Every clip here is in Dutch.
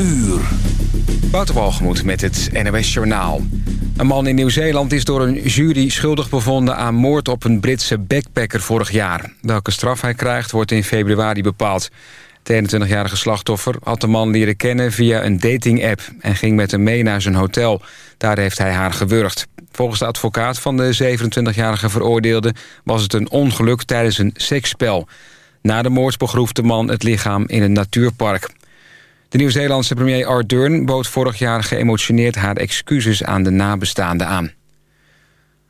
uur. Met het NOS Journaal. Een man in Nieuw-Zeeland is door een jury schuldig bevonden... aan moord op een Britse backpacker vorig jaar. Welke straf hij krijgt wordt in februari bepaald. Het 21-jarige slachtoffer had de man leren kennen via een dating-app... en ging met hem mee naar zijn hotel. Daar heeft hij haar gewurgd. Volgens de advocaat van de 27-jarige veroordeelde... was het een ongeluk tijdens een seksspel. Na de moord begroef de man het lichaam in een natuurpark. De Nieuw-Zeelandse premier Ardern bood vorig jaar geëmotioneerd haar excuses aan de nabestaanden aan.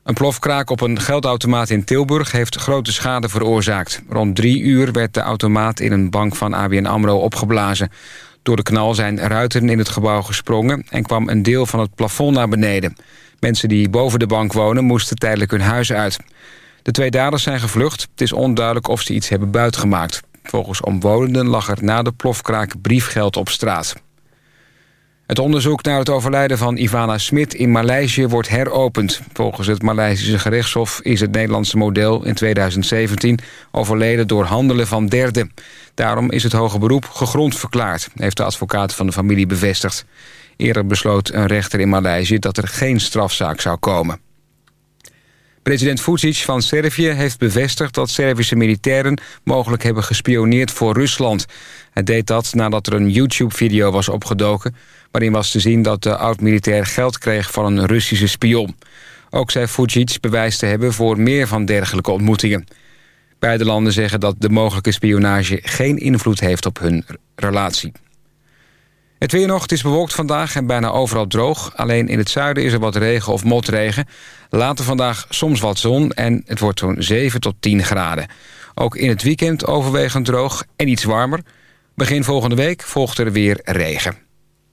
Een plofkraak op een geldautomaat in Tilburg heeft grote schade veroorzaakt. Rond drie uur werd de automaat in een bank van ABN AMRO opgeblazen. Door de knal zijn ruiten in het gebouw gesprongen... en kwam een deel van het plafond naar beneden. Mensen die boven de bank wonen moesten tijdelijk hun huis uit. De twee daders zijn gevlucht. Het is onduidelijk of ze iets hebben buitgemaakt. Volgens omwonenden lag er na de plofkraak briefgeld op straat. Het onderzoek naar het overlijden van Ivana Smit in Maleisië wordt heropend. Volgens het Maleisische gerechtshof is het Nederlandse model in 2017 overleden door handelen van derden. Daarom is het hoge beroep gegrond verklaard, heeft de advocaat van de familie bevestigd. Eerder besloot een rechter in Maleisië dat er geen strafzaak zou komen. President Vucic van Servië heeft bevestigd dat Servische militairen mogelijk hebben gespioneerd voor Rusland. Hij deed dat nadat er een YouTube-video was opgedoken... waarin was te zien dat de oud-militair geld kreeg van een Russische spion. Ook zei Vucic bewijs te hebben voor meer van dergelijke ontmoetingen. Beide landen zeggen dat de mogelijke spionage geen invloed heeft op hun relatie. Het weer nog, het is bewolkt vandaag en bijna overal droog. Alleen in het zuiden is er wat regen of motregen. Later vandaag soms wat zon en het wordt zo'n 7 tot 10 graden. Ook in het weekend overwegend droog en iets warmer. Begin volgende week volgt er weer regen.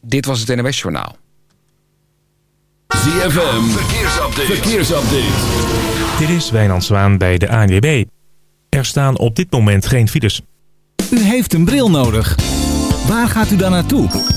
Dit was het NWS Journaal. ZFM, verkeersupdate. verkeersupdate. Dit is Wijnand Zwaan bij de ANWB. Er staan op dit moment geen files. U heeft een bril nodig. Waar gaat u dan naartoe?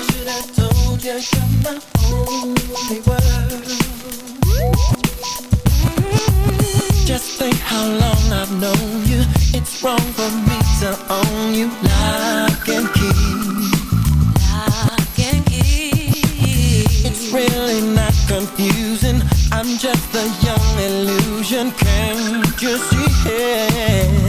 I'm just a young illusion. Can't you see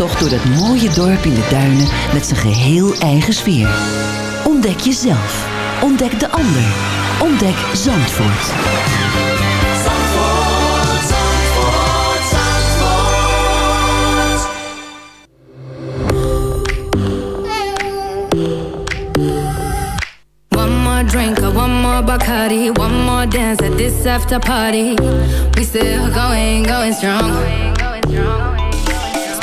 ontdekkingstocht door dat mooie dorp in de duinen met zijn geheel eigen sfeer. Ontdek jezelf. Ontdek de ander. Ontdek Zandvoort. Zandvoort, Zandvoort, Zandvoort. One more drink, one more Bacardi, one more dance at this after party. We still going, going strong.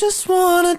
just wanna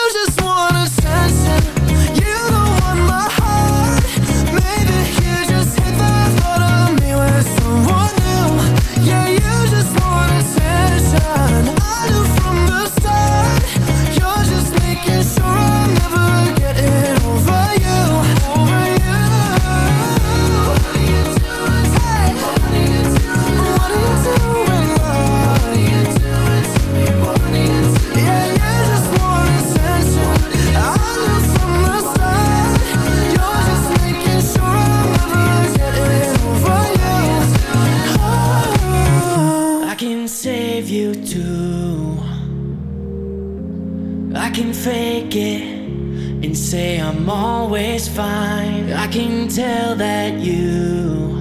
always fine. I can tell that you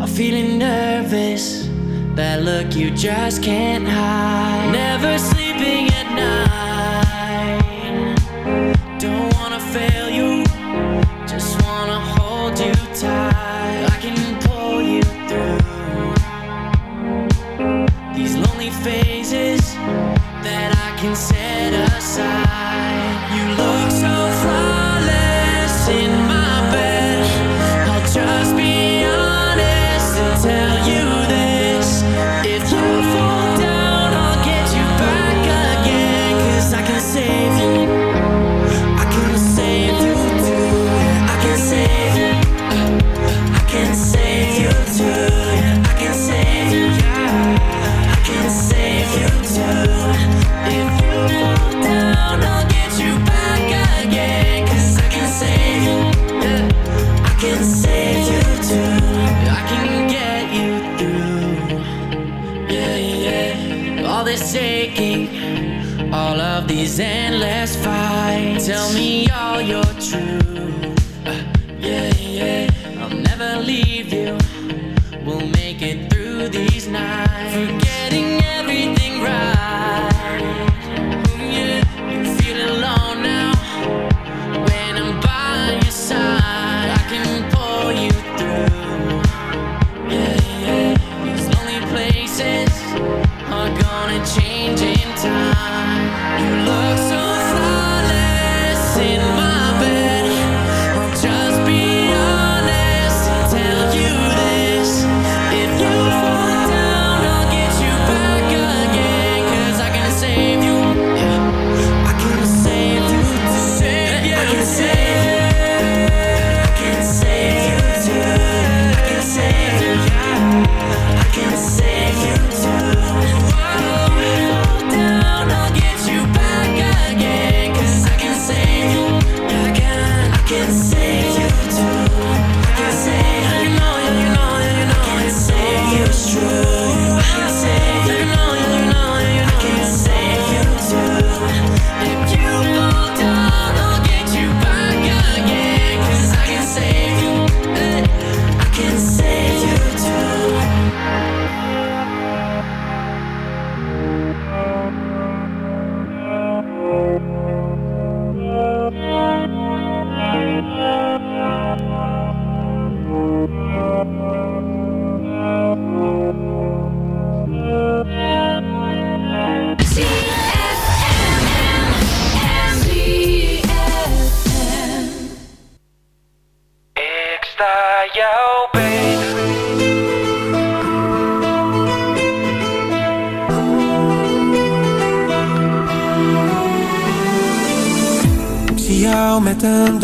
are feeling nervous. That look you just can't hide. Never. endless fights. Tell me all your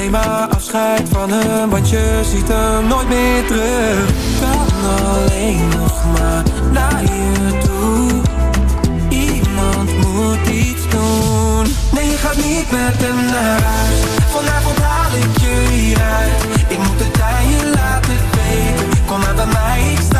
neem maar afscheid van hem, want je ziet hem nooit meer terug. Dan alleen nog maar naar je toe. Iemand moet iets doen. Nee, je gaat niet met hem naar huis. Vanavond haal ik je hieruit. Ik moet het aan je laten weten. Kom maar bij mij, ik sta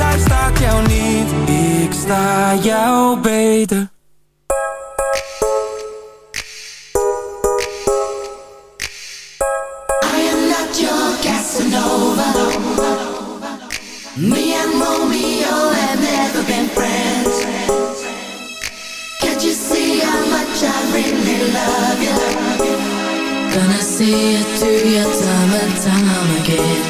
goed, hij staat jou niet Ik sta jou beter I am not your Casanova. Me and Romeo have never been friends. Can't you see how much I really love you? Gonna see you through your time and time again.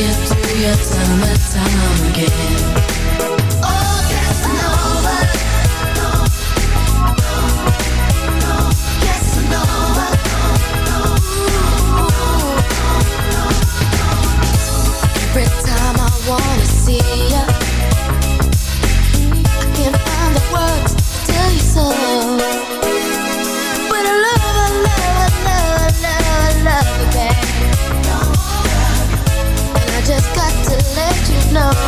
I'm through your time and time again. love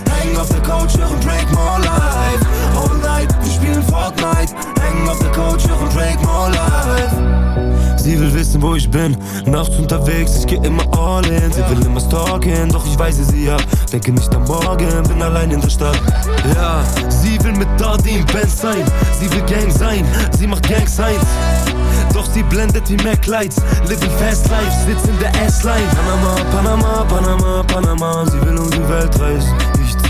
Hängen auf der Couch, hören Drake More Life. All night, wir spielen Fortnite. Hängen auf der Couch, hören Drake More Life. Sie will wissen, wo ich bin, nachts unterwegs, ich geh immer all in. Sie will immer stalken, doch ich weise sie ab. Denke nicht am Morgen, bin allein in der Stadt. Ja, sie will mit Daddy im Band sein. Sie will Gang sein, sie macht Gang Signs. Doch sie blendet wie Mac Lights. Living fast life, sitzt in der S-Line. Panama, Panama, Panama, Panama. Sie will um die Welt reisen.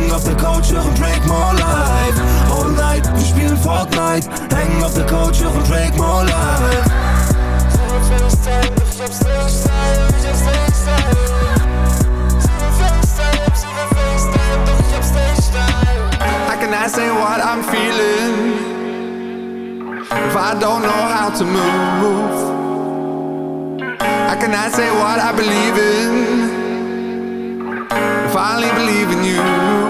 Hängen auf der Couch, hören Drake More Life. All night, wir spielen Fortnite. Hängen auf der Couch, hören Drake More Life. I say what I'm feeling if I don't know how to move? I cannot say what I believe in if I only believe in you?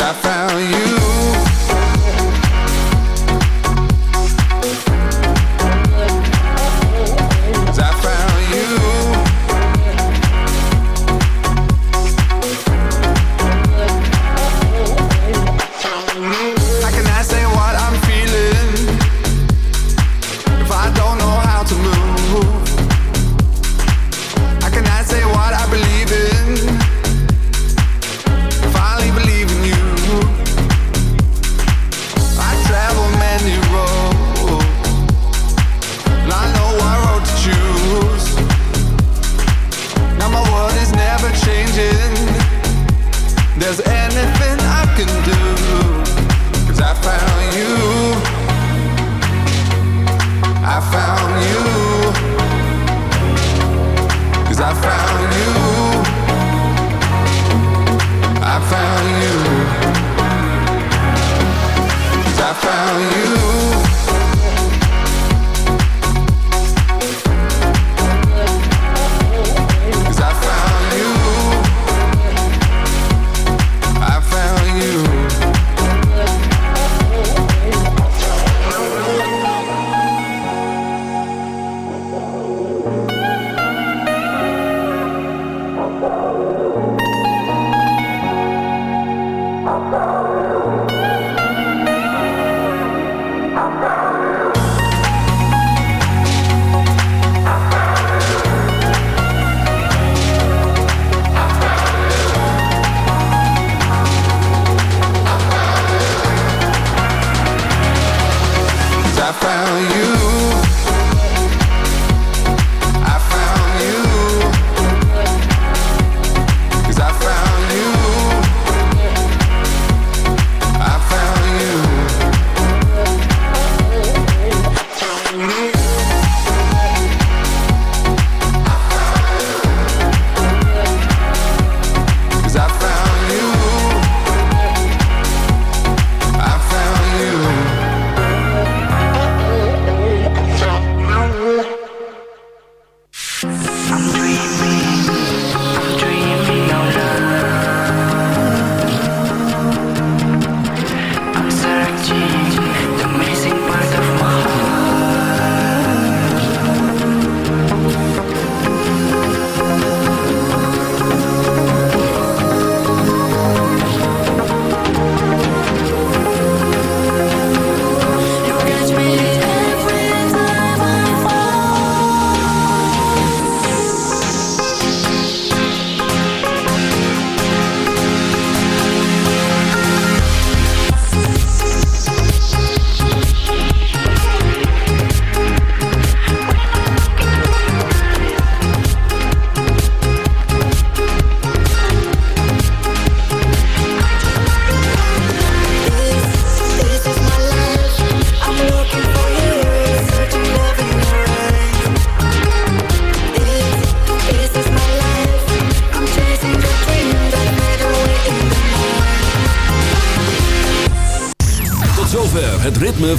I found